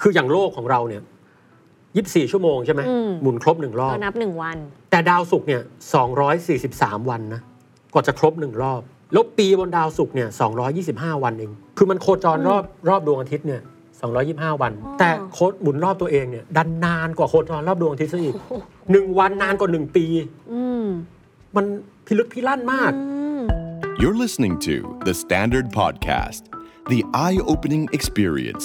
คืออย่างโลกของเราเนี่ยยีิบสี่ชั่วโมงใช่ไหมอืม หมุนครบหนึ่งรอบ ก็นับหนึ่งวัน แต่ดาวศุกร์เนี่ยสองร้อยสี่สิบสามวันนะกว่าจะครบหนึ่งรอบ แล้วปีบนดาวศุกร์เนี่ยสองร้อยี่สิบห้าวันเอง คือมันโคจรรอบรอบดวงอาทิตย์เนี่ยสองร้อยี่สิบห้าวัน อ๋อ แต่โคหมุนรอบตัวเองเนี่ยดันนานกว่าโคจรรอบดวงอาทิตย์ซะอีกหนึ่งวันนานกว่าหนึ่งปี อืมมันพิลึกพิลั่นมาก อืม You're listening to The Standard Podcast, the eye opening experience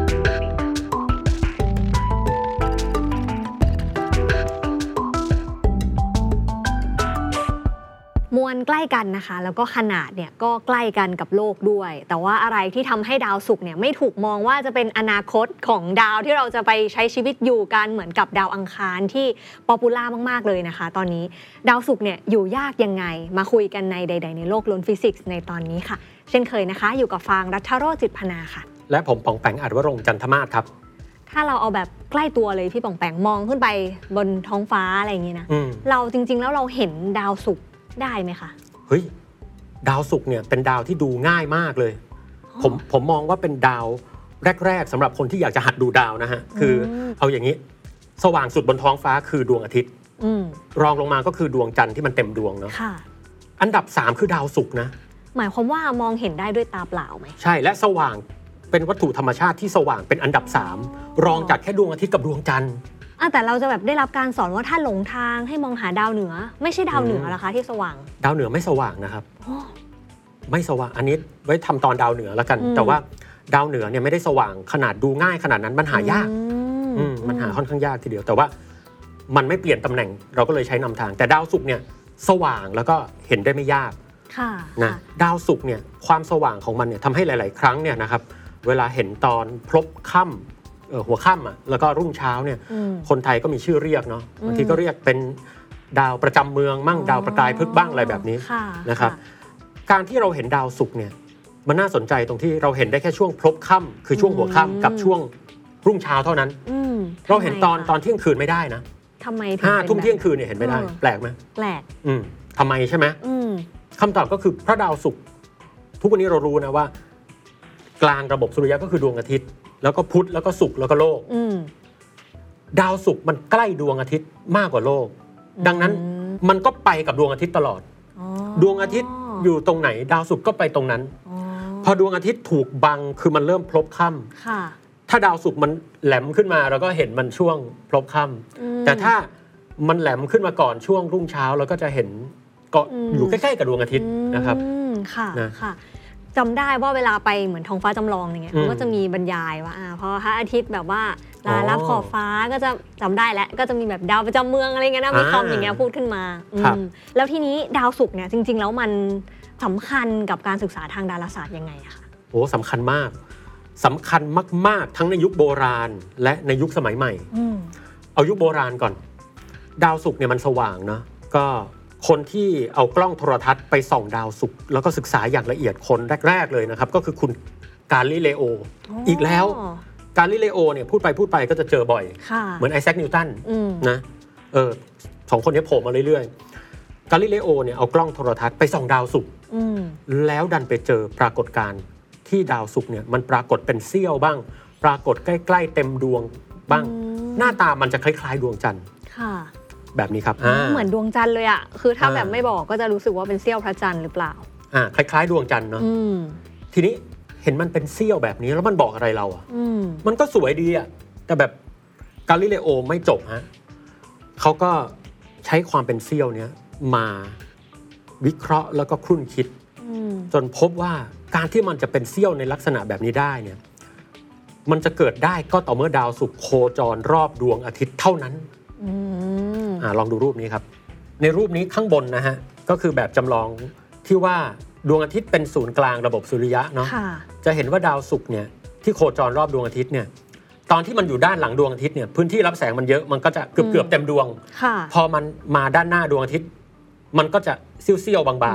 ลใกล้กันนะคะ แล้วก็ขนาดเนี่ยก็ใกล้กันกับโลกด้วย แต่ว่าอะไรที่ทำให้ดาวศุกร์เนี่ยไม่ถูกมองว่าจะเป็นอนาคตของดาวที่เราจะไปใช้ชีวิตอยู่กันเหมือนกับดาวอังคารที่popular มาก ๆ เลยนะคะ ตอนนี้ดาวศุกร์เนี่ยอยู่ยากยังไง มาคุยกันในใด ๆ ในโลกล้วนฟิสิกส์ในตอนนี้ค่ะ เช่นเคยนะคะ อยู่กับฟางรัฐโรจน์จิตรพนาค่ะ และผมป๋องแป๋งอาจวรงค์จันทมาศครับถ้าเราเอาแบบใกล้ตัวเลยพี่ป๋องแป๋งมองขึ้นไปบนท้องฟ้าอะไรอย่างนี้นะอืมเราจริงๆแล้วเราเห็นดาวศุกร์ได้ไหมคะ เฮ้ยดาวศุกร์เนี่ยเป็นดาวที่ดูง่ายมากเลย ผมผมมองว่าเป็นดาวแรก ๆสำหรับคนที่อยากจะหัดดูดาวนะฮะคืออมเอาอย่างนี้ สว่างสุดบนท้องฟ้าคือดวงอาทิตย์อืมรองลงมาก็คือดวงจันทร์ที่มันเต็มดวงเนาะค่ะอันดับ 3 คือดาวศุกร์นะ หมายความว่ามองเห็นได้ด้วยตาเปล่าไหมใช่และสว่างเป็นวัตถุธรรมชาติที่สว่างเป็นอันดับ 3 รองจากแค่ดวงอาทิตย์กับดวงจันทร์ อะแต่เราจะแบบได้รับการสอนว่าถ้าหลงทางให้มองหาดาวเหนือ ไม่ใช่ดาวเหนือมหรอคะที่สว่าง ดาวเหนือไม่สว่างนะครับ อ๋อ ไม่สว่างอันนี้ไว้ทำตอนดาวเหนือแล้วกัน อืม แต่ว่าดาวเหนือเนี่ยไม่ได้สว่างขนาดดูง่ายขนาดนั้นมันหายากอืมอืมมันหาค่อนข้างยากทีเดียวแต่ว่า มันไม่เปลี่ยนตำแหน่งเราก็เลยใช้นำทาง แต่ดาวศุกร์เนี่ยสว่างแล้วก็เห็นได้ไม่ยาก ค่ะนะค่ะ ดาวศุกร์เนี่ยความสว่างของมันเนี่ยทำให้หลาย ๆ ครั้งเนี่ยนะครับเวลาเห็นตอนพลบค่ำเอ่อ หัวค่ำอะแล้วก็รุ่งเช้าเนี่ยอืมคนไทยก็มีชื่อเรียกเนาะบางทีก็เรียกเป็นดาวประจำเมืองมั่งดาวประกายพฤกษ์บ้างอะไรแบบนี้ค่ะนะครับการที่เราเห็นดาวศุกร์เนี่ยมันน่าสนใจตรงที่เราเห็นได้แค่ช่วงพลบค่ำคือช่วงหัวค่ำกับช่วงรุ่งเช้าเท่านั้นอืมเราเห็นตอนทำไมคะตอนเที่ยงคืนไม่ได้นะทำไมถึงห้าป็นทุ่มแบบเที่ยงคืนเนี่ยเห็นไม่ได้เออแปลกไหมแปลกอืมทำไมใช่ไหมอืมคำตอบก็คือพระดาวศุกร์ทุกวันนี้เรารู้นะว่า กลางระบบสุริยะก็คือดวงอาทิตย์ แล้วก็พุธแล้วก็ศุกร์แล้วก็โลกอืมดาวศุกร์มันใกล้ดวงอาทิตย์มากกว่าโลก ดังนั้นอืมมันก็ไปกับดวงอาทิตย์ตลอดอ๋อดวงอาทิตย์อยู่ตรงไหน ดาวศุกร์ก็ไปตรงนั้นอ๋อพอดวงอาทิตย์ถูกบังคือมันเริ่มพลบค่ำค่ะถ้าดาวศุกร์มันแหลมขึ้นมาเราก็เห็นมันช่วงพลบค่อืมำแต่ถ้ามันแหลมขึ้นมาก่อนช่วงรุ่งเช้าเราก็จะเห็นก็อืมอยู่ใกล้ๆกับดวงอาทิตย์นะครับอืมค่ะนะค่ะ จำได้ว่าเวลาไปเหมือนท้องฟ้าจำลองอย่างเงี้ยอืมมันก็จะมีบรรยายว่าอ่าพอพระอาทิตย์แบบว่าอ๋ลาอรับขอบฟ้าก็จะจำได้แล้วก็จะมีแบบดาวประจำเมืองอะไรเงี้ยนะมีอ่าคำอย่างเงี้ยพูดขึ้นมาอืมครับแล้วทีนี้ดาวศุกร์เนี่ยจริง ๆ แล้วมันสำคัญกับการศึกษาทางดาราศาสตร์ยังไงอะคะโอ้สำคัญมากสำคัญมาก ๆ ทั้งในยุคโบราณ และในยุคสมัยใหม่อืมเอายุคโบราณก่อน ดาวศุกร์เนี่ยมันสว่างเนาะก็ คนที่เอากล้องโทรทัศน์ไปส่องดาวศุกร์แล้วก็ศึกษาอย่างละเอียดคนแรก ๆ เลยนะครับ ก็คือคุณกาลิเลโอ อีกแล้วกาลิเลโอเนี่ยพูดไปพูดไปก็จะเจอบ่อยค่ะเหมือนไอแซคนิวตันอืมนะเออสองคนนี้โผล่มาเรื่อยๆกาลิเลโอเนี่ยเอากล้องโทรทรรศน์ไปส่องดาวศุกร์อืมแล้วดันไปเจอปรากฏการณ์ที่ดาวศุกร์เนี่ยมันปรากฏเป็นเสี้ยวบ้าง ปรากฏใกล้ ๆ เต็มดวงบ้างอืมหน้าตามันจะคล้าย ๆ ดวงจันทร์ค่ะ แบบนี้ครับเหมือนดวงจันทร์เลยอะคือถ้าอ่าแบบไม่บอกก็จะรู้สึกว่าเป็นเสี้ยวพระจันทร์หรือเปล่าอ่าคล้าย ๆ ดวงจันทร์เนาะอืมทีนี้เห็นมันเป็นเสี้ยวแบบนี้แล้วมันบอกอะไรเราอะอืมมันก็สวยดีอะแต่แบบกาลิเลโอไม่จบฮะเขาก็ใช้ความเป็นเสี้ยวเนี้ยมาวิเคราะห์แล้วก็ครุ่นคิดอืมจนพบว่าการที่มันจะเป็นเสี้ยวในลักษณะแบบนี้ได้เนี่ย มันจะเกิดได้ก็ต่อเมื่อดาวศุกร์โคจรรอบดวงอาทิตย์เท่านั้น อืมอ่าลองดูรูปนี้ครับ ในรูปนี้ข้างบนนะฮะก็คือแบบจำลองที่ว่าดวงอาทิตย์เป็นศูนย์กลางระบบสุริยะเนาะค่ะจะเห็นว่าดาวศุกร์เนี่ยที่โคจรรอบดวงอาทิตย์เนี่ยตอนที่มันอยู่ด้านหลังดวงอาทิตย์เนี่ยพื้นที่รับแสงมันเยอะมันก็จะเกือบเกือบๆเต็มดวงค่ะพอมันมาด้านหน้าดวงอาทิตย์ มันก็จะเสี้ยวๆบางอื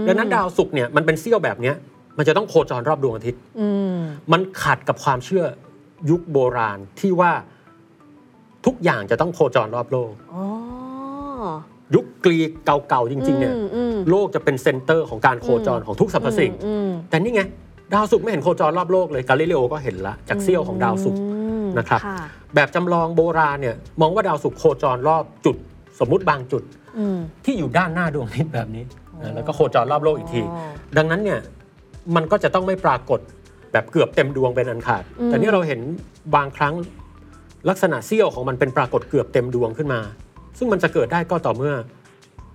มๆดังนั้นดาวศุกร์เนี่ยมันเป็นเสี้ยวแบบเนี้ยมันจะต้องโคจรรอบดวงอาทิตย์อืมมันขัดกับความเชื่อยุคโบราณที่ว่าทุกอย่างจะต้องโคจรรอบโลกอ๋อ ยุคกรีกเก่าๆจริงๆเนี่ยอืมอืมโลกจะเป็น center ของการโคจรของทุกสรรพสิ่งอืมแต่นี่ไงดาวศุกร์ไม่เห็นโคจรรอบโลกเลยกาลิเลโอก็เห็นละจากเสี้ยวของดาวศุกร์อืมนะครับค่ะแบบจำลองโบราณเนี่ยมองว่าดาวศุกร์โคจรรอบจุด สมมุติบางจุดอืมที่อยู่ด้านหน้าดวงอาทิตย์แบบนี้อ๋อนะแล้วก็โคจรรอบโลกอีกทีอ๋อดังนั้นเนี่ยมันก็จะต้องไม่ปรากฏแบบเกือบเต็มดวงเป็นอันขาดอืมแต่นี่เราเห็นบางครั้งลักษณะเสี้ยวของมันเป็นปรากฏเกือบเต็มดวงขึ้นมา ซึ่งมันจะเกิดได้ก็ต่อเมื่อ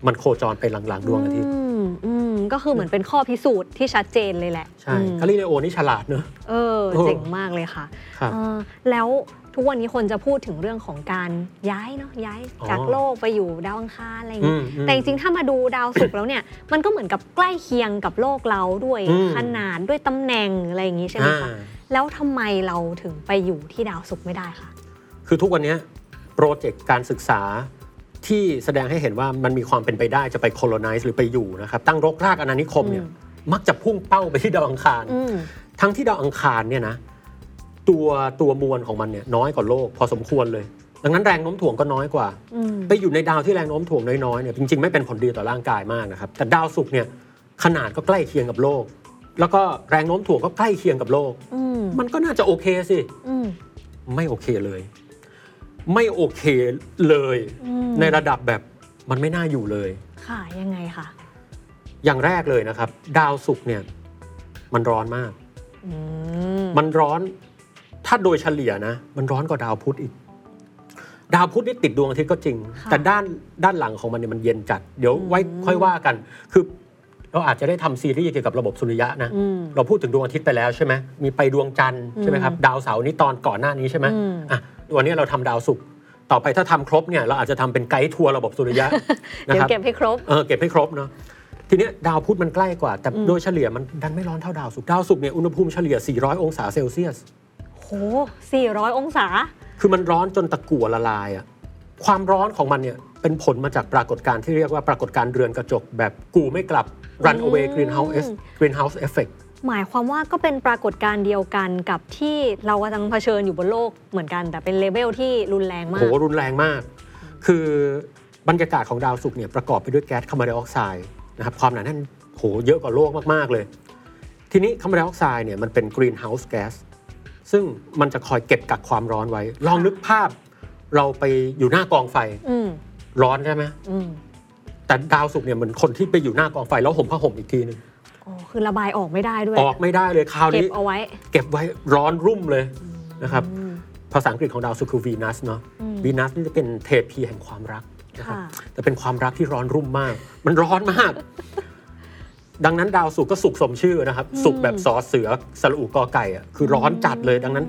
มันโคจรไปหลังๆดวงอาทิตย์อืมอืมก็คือเหมือนเป็นข้อพิสูจน์ที่ชัดเจนเลยแหละ ใช่อืมกาลิเลโอนี่ฉลาดเนอะเออโอ้เจ๋งมากเลยค่ะครับเออแล้วทุกวันนี้คนจะพูดถึงเรื่องของการย้ายเนาะย้ายอ๋อจากโลกไปอยู่ดาวอังคารอะไรอย่างอืนี้มอืมแต่จริงๆถ้ามาดูดาวศุกร์แล้วเนี่ย มันก็เหมือนกับใกล้เคียงกับโลกเราด้วยอืมขนาดด้วยตำแหน่งอะไรอย่างนี้ใช่ไหมคะอ่าแล้วทำไมเราถึงไปอยู่ที่ดาวศุกร์ไม่ได้คะคือทุกวันนี้โปรเจกต์การศึกษา ที่แสดงให้เห็นว่ามันมีความเป็นไปได้จะไป colonize หรือไปอยู่นะครับ ตั้งรกรากอาณานิคมเนี่ยอืมมักจะพุ่งเป้าไปที่ดาวอังคารอืมทั้งที่ดาวอังคารเนี่ยนะตัวตัวมวลของมันเนี่ยน้อยกว่าโลกพอสมควรเลย ดังนั้นแรงโน้มถ่วงก็น้อยกว่าอืมไปอยู่ในดาวที่แรงโน้มถ่วงน้อยๆเนี่ยจริงๆไม่เป็นผลดีต่อร่างกายมากนะครับ แต่ดาวศุกร์เนี่ยขนาดก็ใกล้เคียงกับโลก แล้วก็แรงโน้มถ่วงก็ใกล้เคียงกับโลกอืมมันก็น่าจะโอเคสิอืมไม่โอเคเลย ไม่โอเคเลยอืมในระดับแบบมันไม่น่าอยู่เลย ค่ะยังไงคะอย่างแรกเลยนะครับ ดาวศุกร์เนี่ย มันร้อนมากอืมมันร้อนถ้าโดยเฉลี่ยนะ มันร้อนกว่าดาวพุธอีก ดาวพุธนี่ติดดวงอาทิตย์ก็จริงค่ะแต่ด้านด้านหลังของมันเนี่ยมันเย็นจัด เดี๋ยวไว้อืมค่อยว่ากัน คือ เราอาจจะได้ทำซีรีส์เกี่ยวกับระบบสุริยะนะอืมเราพูดถึงดวงอาทิตย์ไปแล้วใช่ไหมมีไปดวงจันทร์ใช่ไหมครับดาวเสาร์นี่ตอนก่อนหน้านี้ใช่ไหมอืมอะวันนี้เราทำดาวศุกร์ต่อไปถ้าทำครบเนี่ยเราอาจจะทำเป็นไกด์ทัวร์ระบบสุริยะนะเดี๋ยควรับเก็บให้ครบเออเก็บให้ครบเนาะทีเนี้ยดาวพุธมันใกล้กว่า แต่อืมโดยเฉลี่ยมันดันไม่ร้อนเท่าดาวศุกร์ดาวศุกร์เนี่ยอุณหภูมิเฉลี่ย 400 องศาเซลเซียสโห400 องศา คือมันร้อนจนตะกั่วละลายอะความร้อนของมันเนี่ย เป็นผลมาจากปรากฏการณ์ที่เรียกว่าปรากฏการณ์เรือนกระจกแบบกู่ไม่กลับ runaway อืม greenhouse greenhouse effect หมายความว่าก็เป็นปรากฏการณ์เดียวกันกับที่เรากำลังเผชิญอยู่บนโลกเหมือนกัน แต่เป็นเลเวลที่รุนแรงมากโหรุนแรงมาก คือบรรยากาศของดาวศุกร์เนี่ยประกอบไปด้วยแก๊สคาร์บอนไดออกไซด์นะครับความหนาแน่นโหเยอะกว่าโลกมาก ๆ เลย ทีนี้คาร์บอนไดออกไซด์เนี่ยมันเป็น greenhouse gas ซึ่งมันจะคอยเก็บกักความร้อนไว้ ลองนึกภาพเราไปอยู่หน้ากองไฟอืม ร้อนใช่ไหมอืมแต่ดาวศุกร์เนี่ยเหมือนคนที่ไปอยู่หน้ากองไฟแล้วห่มผ้าห่มอีกทีนึงอ๋อคือระบายออกไม่ได้ด้วย ออกไม่ได้เลยคราวนี้เก็บเอาไว้เก็บไว้ร้อนรุ่มเลยนะครับอืมภาษาอังกฤษของดาวศุกร์คือวีนัสเนาะอืมวีนัสนี่จะเป็นเทพีแห่งความรักนะครับ ค่ะ แต่เป็นความรักที่ร้อนรุ่มมาก มันร้อนมาก ดังนั้นดาวศุกร์ก็สุกสมชื่อนะครับสุกแบบสอเสือสระอูกอไก่อะคือร้อนจัดเลย ดังนั้น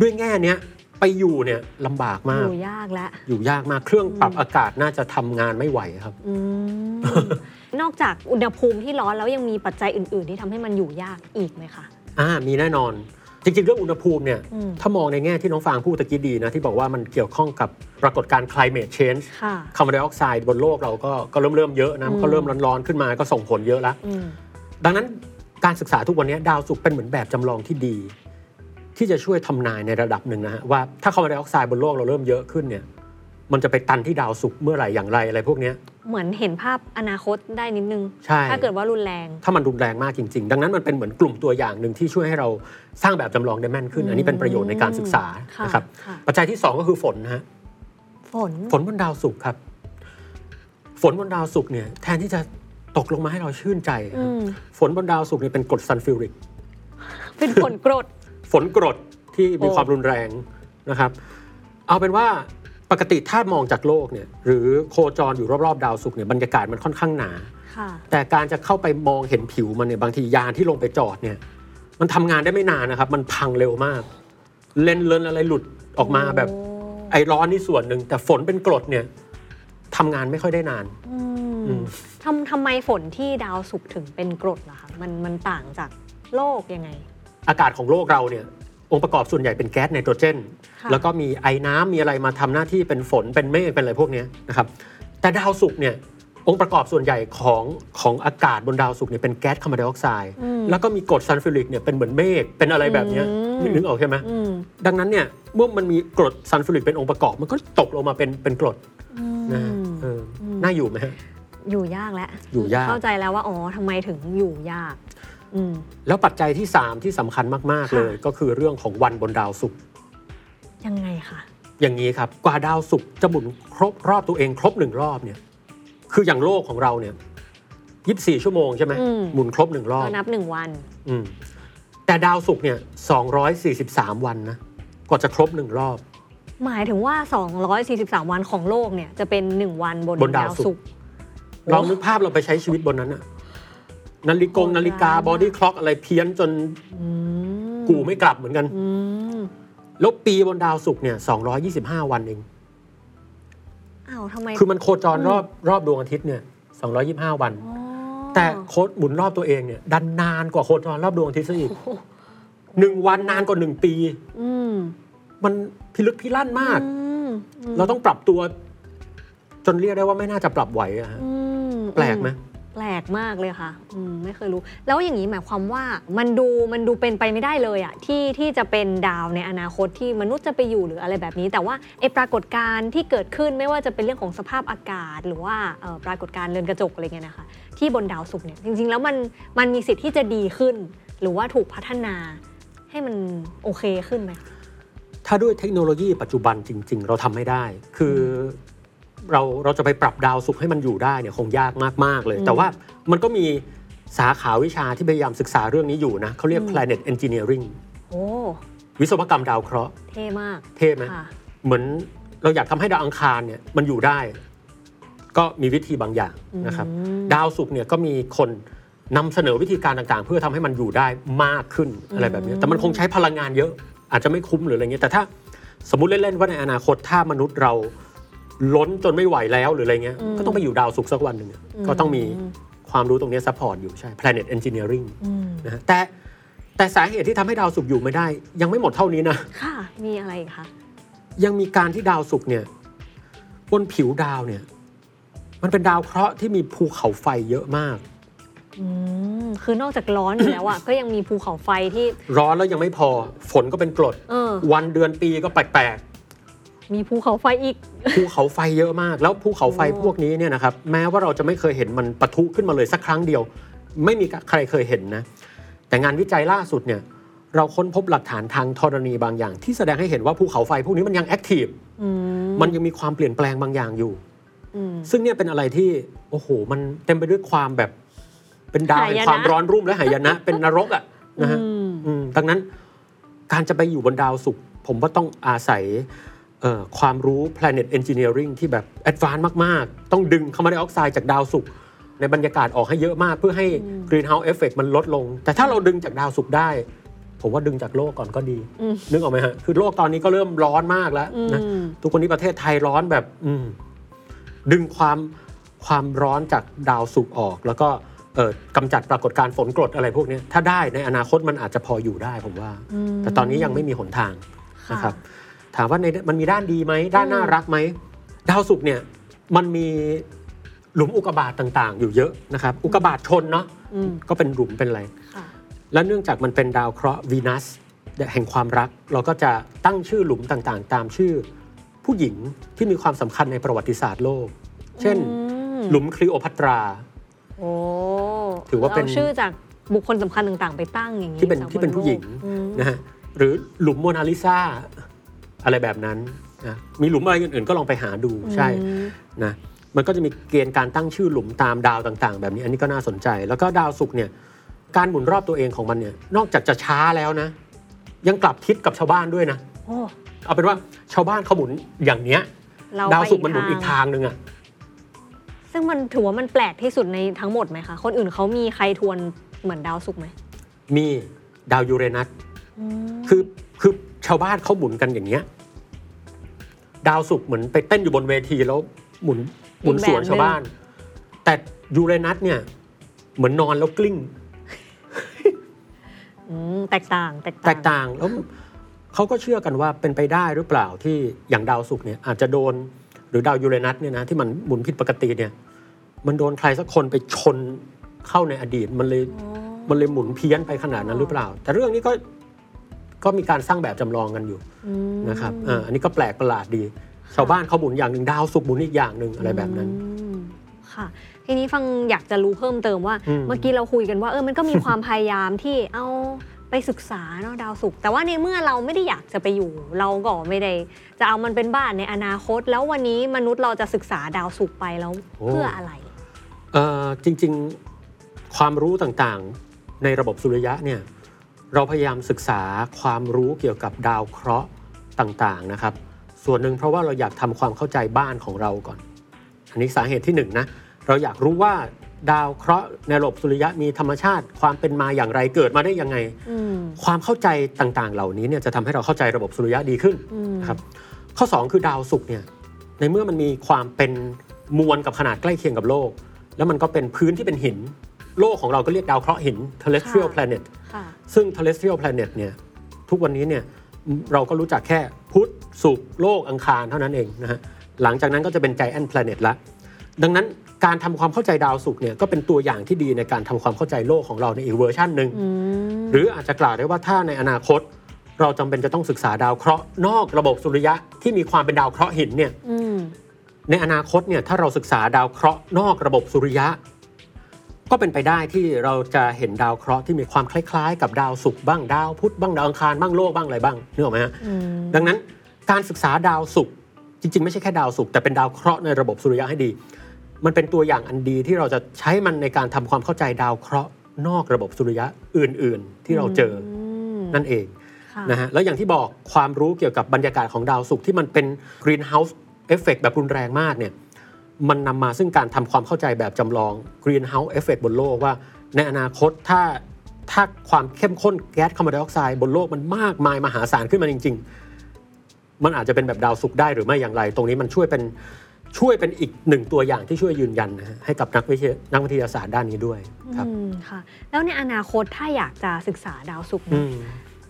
ด้วยแง่เนี้ย ไปอยู่เนี่ยลำบากอมากยู่ยากแล้วอยู่ยากมากเครื่องปรับอากาศน่าจะทำงานไม่ไหวครับ อืม นอกจากอุณหภูมิที่ร้อนแล้วยังมีปัจจัยอื่น ๆ ที่ทำให้มันอยู่ยากอีกไหมคะ อ่ามีแน่นอน จริง ๆ เรื่องอุณหภูมิเนี่ยอืม ถ้ามองในแง่ที่น้องฟางพูดตะกี้ดีนะ ที่บอกว่ามันเกี่ยวข้องกับปรากฏการณ์ climate change ค่ะ คาร์บอนไดออกไซด์บนโลกเราก็ก็เริ่มเริ่มเยอะนะมันก็เริ่มร้อนๆขึ้นมาก็ส่งผลเยอะแล้วอืม ดังนั้นการศึกษาทุกวันนี้ดาวศุกร์เป็นเหมือนแบบจำลองที่ดี ที่จะช่วยทำนายในระดับหนึ่งนะฮะว่าถ้าคาร์บอนไดออกไซด์บนโลกเราเริ่มเยอะขึ้นเนี่ยมันจะไปตันที่ดาวศุกร์เมื่อไหร่อย่างไรอะไรพวกเนี้ยเหมือนเห็นภาพอนาคตได้นิดนึงใช่ถ้าเกิดว่ารุนแรง ถ้ามันรุนแรงมากจริง ๆ ดังนั้นมันเป็นเหมือนกลุ่มตัวอย่างหนึ่งที่ช่วยให้เราสร้างแบบจำลองได้แม่นขึ้น อันนี้เป็นประโยชน์ในการศึกษาค่ะนะครับค่ะปัจจัยที่สองก็คือฝนนะฮะฝนฝนบนดาวศุกร์ครับ ฝนบนดาวศุกร์เนี่ยแทนที่จะตกลงมาให้เราชื่นใจครับอืมฝนบนดาวศุกร์เนี่ยเป็นกรดซัลฟิวริกเป็นฝนกรด ฝนกรดที่มีโอ้ความรุนแรงนะครับ เอาเป็นว่าปกติถ้ามองจากโลกเนี่ยหรือโคจรอยู่รอบๆ ดาวศุกร์เนี่ยบรรยากาศมันค่อนข้างหนาค่ะแต่การจะเข้าไปมองเห็นผิวมันเนี่ยบางทียานที่ลงไปจอดเนี่ยมันทำงานได้ไม่นานนะครับ มันพังเร็วมาก เลนเลนอะไรหลุดออกมาแบบโอ้ไอ้ร้อนนี่ส่วนหนึ่งแต่ฝนเป็นกรดเนี่ยทำงานไม่ค่อยได้นานอือืมมทำทำไมฝนที่ดาวศุกร์ถึงเป็นกรดล่ะคะมันมันต่างจากโลกยังไง อากาศของโลกเราเนี่ยองค์ประกอบส่วนใหญ่เป็นแก๊สไนโตรเจนค่ะแล้วก็มีไอ้น้ำมีอะไรมาทำหน้าที่เป็นฝนเป็นเมฆเป็นอะไรพวกเนี้ยนะครับแต่ดาวศุกร์เนี่ยองค์ประกอบส่วนใหญ่ของของอากาศบนดาวศุกร์เนี่ยเป็นแก๊สคาร์บอนไดออกไซด์อืมแล้วก็มีกรดซัลฟิวริกเนี่ยเป็นเหมือนเมฆเป็นอะไรแบบเนี้ยอืมนึกออกใช่ไหมอืมดังนั้นเนี่ยเมื่อมันมีกรดซัลฟิวริกเป็นองค์ประกอบมันก็ตกลงมาเป็นเป็นกรดอืมนะฮะเอออืมน่าอยู่ไหมฮะอยู่ยากแล้ว อยู่ยาก เข้าใจแล้วว่า อ๋อทำไมถึงอยู่ยากอืม แล้วปัจจัยที่ 3 ที่สำคัญมากๆค่ะเลยก็คือเรื่องของวันบนดาวศุกร์ยังไงคะอย่างนี้ครับกว่าดาวศุกร์จะหมุนครบรอบตัวเองครบหนึ่งรอบเนี่ย คืออย่างโลกของเราเนี่ยยีสี่ชั่วโมงใช่ไหมอืมหมุนครบหนึ่งรอบก็นับหนึ่งวัน อืมแต่ดาวศุกร์เนี่ย243วันนะกว่าจะครบหนึ่งรอบ หมายถึงว่า 243 วันของโลกเนี่ยจะเป็น 1 วันบนบนดาวศุกร์ลองนึกภาพเราไปใช้ชีวิตบนนั้นอะ นาฬิกงโหดร้ายนาฬิกามากบอดี้คล็อกอะไรเพี้ยนจนอืมกูไม่กลับเหมือนกันอืมแล้วปีบนดาวศุกร์เนี่ย225 วันเองอ้าวทำไม คือมันโคจรอืมรอบรอบดวงอาทิตย์เนี่ย225 วันอ๋อแต่โคหมุนรอบตัวเองเนี่ย ดันนานกว่าโคจรรอบดวงอาทิตย์ซะอีกหนึ่งวันนานกว่าหนึ่งปีอืมมันพิลึกพิลั่นมากอืมมเราต้องปรับตัว จนเรียกได้ว่าไม่น่าจะปรับไหวอะฮะอืมแปลกไหม แปลกมากเลยค่ะอืมไม่เคยรู้ แล้วอย่างนี้หมายความว่ามันดูมันดูเป็นไปไม่ได้เลยอะที่ที่จะเป็นดาวในอนาคตที่มนุษย์จะไปอยู่หรืออะไรแบบนี้ แต่ว่าไอปรากฏการณ์ที่เกิดขึ้นไม่ว่าจะเป็นเรื่องของสภาพอากาศ หรือว่าเอ่อปรากฏการณ์เรือนกระจกอะไรเงี้ยนะคะ ที่บนดาวศุกร์เนี่ยจริงๆ แล้วมันมันมีสิทธิ์ที่จะดีขึ้น หรือว่าถูกพัฒนาให้มันโอเคขึ้นไหมคะ ถ้าด้วยเทคโนโลยีปัจจุบันจริง ๆ เราทำไม่ได้ คือ เราเราจะไปปรับดาวศุกร์ให้มันอยู่ได้เนี่ยคงยากมาก ๆ เลยอืมแต่ว่ามันก็มีสาขาวิชาที่พยายามศึกษาเรื่องนี้อยู่นะเขาเรียกอืม planet engineering โอ้วิศวกรรมดาวเคราะห์เท่มาก เท่ไหมค่ะเหมือนเราอยากทำให้ดาวอังคารเนี่ยมันอยู่ได้ ก็มีวิธีบางอย่างนะครับอืมดาวศุกร์เนี่ยก็มีคนนำเสนอวิธีการต่างๆ เพื่อทำให้มันอยู่ได้มากขึ้นอะไรแบบเนี้ยแต่มันคงใช้พลังงานเยอะ อาจจะไม่คุ้มหรืออะไรเงี้ยแต่ถ้าสมมติเล่นๆว่าในอนาคตถ้ามนุษย์เรา ล้นจนไม่ไหวแล้วหรืออะไรเงี้ยอืมก็ต้องไปอยู่ดาวศุกร์สักวันหนึ่งอะอืมก็ต้องมีความรู้ตรงเนี้ย support อยู่ใช่ planet engineering อืมนะฮะแต่แต่สาเหตุที่ทำให้ดาวศุกร์อยู่ไม่ได้ ยังไม่หมดเท่านี้นะ ค่ะ มีอะไรอีกคะยังมีการที่ดาวศุกร์เนี่ยบนผิวดาวเนี่ย มันเป็นดาวเคราะห์ที่มีภูเขาไฟเยอะมากอืมคือนอกจากร้อนอยู่แล้วอะก็ยังมีภูเขาไฟที่ ร้อนแล้วยังไม่พอ ฝนก็เป็นกรดเออวันเดือนปีก็แปลก มีภูเขาไฟอีกๆภูเขาไฟเยอะมาก แล้วภูเขาไฟโอ้พวกนี้เนี่ยนะครับแม้ว่าเราจะไม่เคยเห็นมันปะทุขึ้นมาเลยสักครั้งเดียว ไม่มีใครเคยเห็นนะ แต่งานวิจัยล่าสุดเนี่ยเราค้นพบหลักฐานทางธรณีบางอย่าง ที่แสดงให้เห็นว่าภูเขาไฟพวกนี้มันยังแอคทีฟอืมมันยังมีความเปลี่ยนแปลงบางอย่างอยู่อืมซึ่งเนี่ยเป็นอะไรที่โอ้โหมันเต็มไปด้วยความแบบ เป็นดาวแห่งหายนะความร้อนรุ่มและหายนะ เป็นนรกอะนะฮะอืมอืมดังนั้นการจะไปอยู่บนดาวศุกร์ผมว่าต้องอาศัยเอ่อ ความรู้ planet engineering ที่แบบ advance มาก ๆ ต้องดึงคาร์บอนไดออกไซด์จากดาวศุกร์ในบรรยากาศออกให้เยอะมากเพื่อให้ greenhouse effect มันลดลง แต่ถ้าเราดึงจากดาวศุกร์ได้ ผมว่าดึงจากโลกก่อนก็ดีอืมนึกออกไหมฮะ คือโลกตอนนี้ก็เริ่มร้อนมากแล้วนะอืมทุกวันนี้ประเทศไทยร้อนแบบอืมดึงความความร้อนจากดาวศุกร์ออก แล้วก็เอ่อกำจัดปรากฏการณ์ฝนกรดอะไรพวกเนี้ยถ้าได้ในอนาคตมันอาจจะพออยู่ได้ผมว่าอืมแต่ตอนนี้ยังไม่มีหนทางค่ะนะครับ ถามว่าในมันมีด้านดีไหมด้านน่ารักไหมดาวศุกร์เนี่ยมันมีหลุมอุกกาบาตต่างๆ อยู่เยอะนะครับอุกกาบาตชนเนาะอืมก็เป็นหลุมเป็นอะไรค่ะและเนื่องจากมันเป็นดาวเคราะห์วีนัสแห่งความรัก เราก็จะตั้งชื่อหลุมต่างๆ ตามชื่อผู้หญิงที่มีความสำคัญในประวัติศาสตร์โลก เช่นอืมหลุมคลีโอพัตราโอ้ถือว่าเป็นเชื่อจากบุคคลสำคัญต่างๆ ไปตั้งอย่างนี้ที่เป็นจากที่เป็นบโลกผู้หญิงอืมนะฮะหรือหลุมโมนาลิซา อะไรแบบนั้นนะมีหลุมอะไรอื่นๆ ก็ลองไปหาดูใช่อืมนะมันก็จะมีเกณฑ์การตั้งชื่อหลุมตามดาวต่างๆ แบบนี้อันนี้ก็น่าสนใจ แล้วก็ดาวศุกร์เนี่ยการหมุนรอบตัวเองของมันเนี่ยนอกจากจะช้าแล้วนะ ยังกลับทิศกับชาวบ้านด้วยนะโอ้เอาเป็นว่าชาวบ้านเขาหมุนอย่างเนี้ยเราดาวไปศุกร์มันหมุนอีกทางหนึ่งอะซึ่งมันถือว่ามันแปลกที่สุดในทั้งหมดไหมคะคนอื่นเขามีใครทวนเหมือนดาวศุกร์ไหมมีดาวยูเรนัสอืมคือคือ ชาวบ้านเขาหมุนกันอย่างเงี้ย ดาวศุกร์เหมือนไปเต้นอยู่บนเวทีแล้วหมุนหมุนสวนชาวบ้าน แต่ยูเรนัสเนี่ย เหมือนนอนแล้วกลิ้งมแตกต่างแตกแตต่างกต่างแล้วเขาก็เชื่อกันว่าเป็นไปได้หรือเปล่าที่อย่างดาวศุกร์เนี่ยอาจจะโดนหรือดาวยูเรนัสเนี่ยนะที่มันหมุนผิดปกติเนี่ย มันโดนใครสักคนไปชนเข้าในอดีตมันเลยอ๋อมันเลยหมุนเพี้ยนไปขนาดนั้นหรือเปล่า แต่เรื่องนี้ก็ ก็มีการสร้างแบบจำลองกันอยู่อืมนะครับอ่าอันนี้ก็แปลกประหลาดดี ชาวบ้านเขาหมุนอย่างหนึ่งดาวศุกร์หมุนอีกอย่างหนึ่งอะไรแบบนั้นอืมค่ะทีนี้ฟังอยากจะรู้เพิ่มเติมว่าอืมเมื่อกี้เราคุยกันว่าเออมันก็มีความพยายามที่เอาไปศึกษาเนาะดาวศุกร์แต่ว่าในเมื่อเราไม่ได้อยากจะไปอยู่ เราก็ไม่ได้ จะเอามันเป็นบ้านในอนาคต แล้ววันนี้มนุษย์เราจะศึกษาดาวศุกร์ไปแล้วเพื่ออะไรเอ่อจริง ๆ ความรู้ต่างๆ ในระบบสุริยะเนี่ย เราพยายามศึกษาความรู้เกี่ยวกับดาวเคราะห์ต่างๆนะครับ ส่วนหนึ่งเพราะว่าเราอยากทำความเข้าใจบ้านของเราก่อน อันนี้สาเหตุที่หนึ่งนะเราอยากรู้ว่าดาวเคราะห์ในระบบสุริยะมีธรรมชาติ ความเป็นมาอย่างไรเกิดมาได้ยังไงอืมความเข้าใจต่างๆ เหล่านี้เนี่ยจะทำให้เราเข้าใจระบบสุริยะดีขึ้นอืมนะครับข้อ 2 คือดาวศุกร์เนี่ยในเมื่อมันมีความเป็นมวลกับขนาดใกล้เคียงกับโลก แล้วมันก็เป็นพื้นที่เป็นหิน โลกของเราก็เรียกดาวเคราะห์หิน terrestrial ค่ะ planet ค่ะซึ่ง terrestrial planet เนี่ยทุกวันนี้เนี่ยเราก็รู้จักแค่พุธศุกร์โลกอังคารเท่านั้นเองนะฮะหลังจากนั้นก็จะเป็น giant planet ละดังนั้นการทำความเข้าใจดาวศุกร์เนี่ยก็เป็นตัวอย่างที่ดีในการทำความเข้าใจโลกของเราในอีกเวอร์ชันหนึ่งอืมหรืออาจจะกล่าวได้ว่าถ้าในอนาคต เราจำเป็นจะต้องศึกษาดาวเคราะห์นอกระบบสุริยะที่มีความเป็นดาวเคราะห์หินเนี่ยอืมในอนาคตเนี่ยถ้าเราศึกษาดาวเคราะห์นอกระบบสุริยะ ก็เป็นไปได้ที่เราจะเห็นดาวเคราะห์ที่มีความคล้ายๆ กับดาวศุกร์บ้างดาวพุธบ้างดาวอังคารบ้างโลกบ้างอะไรบ้างนึกออกไหมฮะอืมดังนั้นการศึกษาดาวศุกร์จริง ๆ ไม่ใช่แค่ดาวศุกร์แต่เป็นดาวเคราะห์ในระบบสุริยะให้ดี มันเป็นตัวอย่างอันดีที่เราจะใช้มันในการทำความเข้าใจดาวเคราะห์นอกระบบสุริยะอื่น ๆ ที่เราเจออมนั่นเองค่ะนะฮะแล้วอย่างที่บอกความรู้เกี่ยวกับบรรยากาศของดาวศุกร์ที่มันเป็น greenhouse effect แบบรุนแรงมากเนี่ย มันนำมาซึ่งการทำความเข้าใจแบบจำลอง greenhouse effect บนโลกว่า ในอนาคตถ้าถ้าความเข้มข้นแก๊สคาร์บอนไดออกไซด์บนโลกมันมากมายมหาศาลขึ้นมาจริง ๆ มันอาจจะเป็นแบบดาวศุกร์ได้หรือไม่อย่างไร ตรงนี้มันช่วยเป็นช่วยเป็นอีกหนึ่งตัวอย่างที่ช่วยยืนยันนะฮะให้กับนักวิทยานักวิทยาศาสตร์ด้านนี้ด้วยครับอืมค่ะแล้วในอนาคตถ้าอยากจะศึกษาดาวศุกร์อืเนี่ยม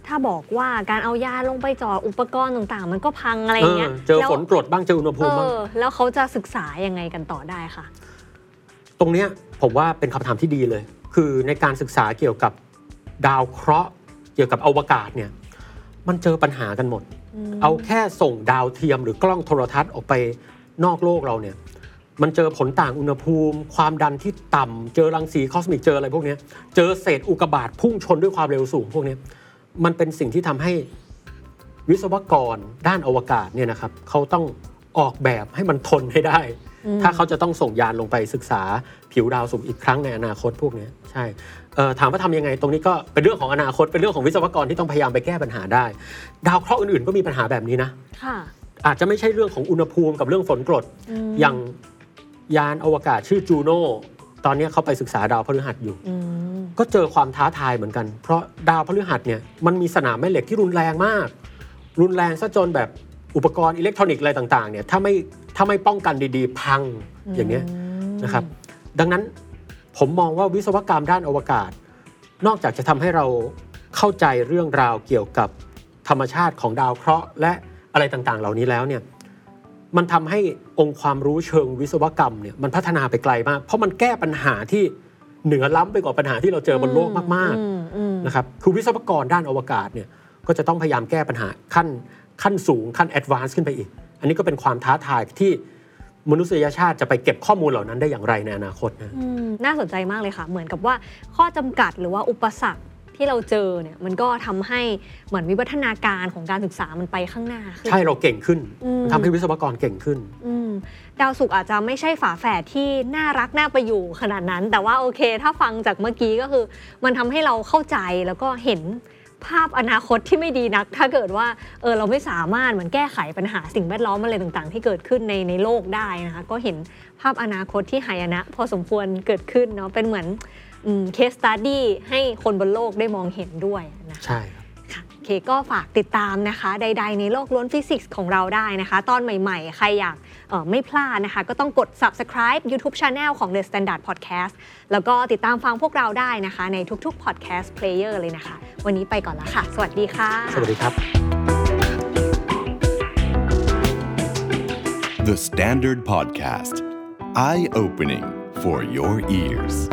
ถ้าบอกว่าการเอายาลงไปจอดอุปกรณ์ต่างๆ มันก็พังอะไรอย่างเงี้ยเออเจอแล้วฝนกรดบ้างเจออุณหภูเอมิบ้างอแล้วเขาจะศึกษายังไงกันต่อได้ค่ะ ตรงเนี้ยผมว่าเป็นคำถามที่ดีเลย คือในการศึกษาเกี่ยวกับดาวเคราะห์ เกี่ยวกับอวกาศเนี่ยมันเจอปัญหากันหมด เอาแค่ส่งดาวเทียมหรือกล้องโทรทรรศน์ออกไปนอกโลกเราเนี่ยมันเจอผลต่างอุณหภูมิ ความดันที่ต่ำเจอรังสีคอสมิกเจออะไรพวกเนี้ยเจอเศษอุกกาบาตพุ่งชนด้วยความเร็วสูงพวกเนี้ย มันเป็นสิ่งที่ทำให้วิศวกรด้านอวกาศเนี่ยนะครับเขาต้องออกแบบให้มันทนให้ได้ ถ้าเขาจะต้องส่งยานลงไปศึกษาผิวดาวศุกร์อีกครั้งในอนาคตพวกเนี้ยใช่เอ่อถามว่าทำยังไงตรงนี้ก็เป็นเรื่องของอนาคตเป็นเรื่องของวิศวกรที่ต้องพยายามไปแก้ปัญหาได้ ดาวเคราะห์อื่นๆก็มีปัญหาแบบนี้นะค่ะอาจจะไม่ใช่เรื่องของอุณหภูมิกับเรื่องฝนกรดมอย่างยานอวกาศชื่อจูโน่ตอนนี้เขาไปศึกษาดาวพฤหัสอยู่อืม ก็เจอความท้าทายเหมือนกัน เพราะดาวพฤหัสเนี่ยมันมีสนามแม่เหล็กที่รุนแรงมาก รุนแรงซะจนแบบอุปกรณ์อิเล็กทรอนิกส์อะไรต่างๆเนี่ยถ้าไม่ถ้าไม่ป้องกันดีๆ พังอย่างเนี้ยนะครับดังนั้นผมมองว่าวิศวกรรมด้านอวกาศ นอกจากจะทำให้เราเข้าใจเรื่องราวเกี่ยวกับธรรมชาติของดาวเคราะห์และอะไรต่างๆ เหล่านี้แล้วเนี่ยมันทำให้องค์ความรู้เชิงวิศวกรรมเนี่ยมันพัฒนาไปไกลมาก เพราะมันแก้ปัญหาที่ เหนือล้ำไปกว่าปัญหาที่เราเจอบนโลกมากอือืมๆนะครับคือวิศวกรด้านอวกาศเนี่ยก็จะต้องพยายามแก้ปัญหาขั้นขั้นสูงขั้น advance ขึ้นไปอีก อันนี้ก็เป็นความท้าทายที่มนุษยชาติจะไปเก็บข้อมูลเหล่านั้นได้อย่างไรในอนาคตนะอืมน่าสนใจมากเลยค่ะ เหมือนกับว่าข้อจำกัดหรือว่าอุปสรรค ที่เราเจอเนี่ยมันก็ทำให้เหมือนวิวัฒนาการของการศึกษามันไปข้างหน้าขึ้นใช่เราเก่งขึ้นอืมทำให้วิศวกรเก่งขึ้นอืมดาวศุกร์อาจจะไม่ใช่ฝาแฝดที่น่ารักน่าไปอยู่ขนาดนั้น แต่ว่าโอเค ถ้าฟังจากเมื่อกี้ก็คือ มันทำให้เราเข้าใจแล้วก็เห็นภาพอนาคตที่ไม่ดีนัก ถ้าเกิดว่าเออเราไม่สามารถเหมือนแก้ไขปัญหาสิ่งแวดล้อมอะไรต่างๆ ที่เกิดขึ้นในในโลกได้นะคะก็เห็นภาพอนาคตที่หายนะ พอสมควรเกิดขึ้นเนาะเป็นเหมือน เคสตัดดี้ให้คนบนโลกได้มองเห็นด้วยนะคะใช่ครับค่ะโอเคก็ฝากติดตามนะคะ ใด ๆ ในโลกล้วนฟิสิกส์ของเราได้นะคะ ตอนใหม่ๆ ใครอยากเอ่อไม่พลาดนะคะ ก็ต้องกด subscribe YouTube Channel ของ The Standard Podcast แล้วก็ติดตามฟังพวกเราได้นะคะ ในทุกๆ podcast player เลยนะคะ วันนี้ไปก่อนแล้วค่ะ สวัสดีค่ะ สวัสดีครับ The Standard Podcast. Eye opening for your ears.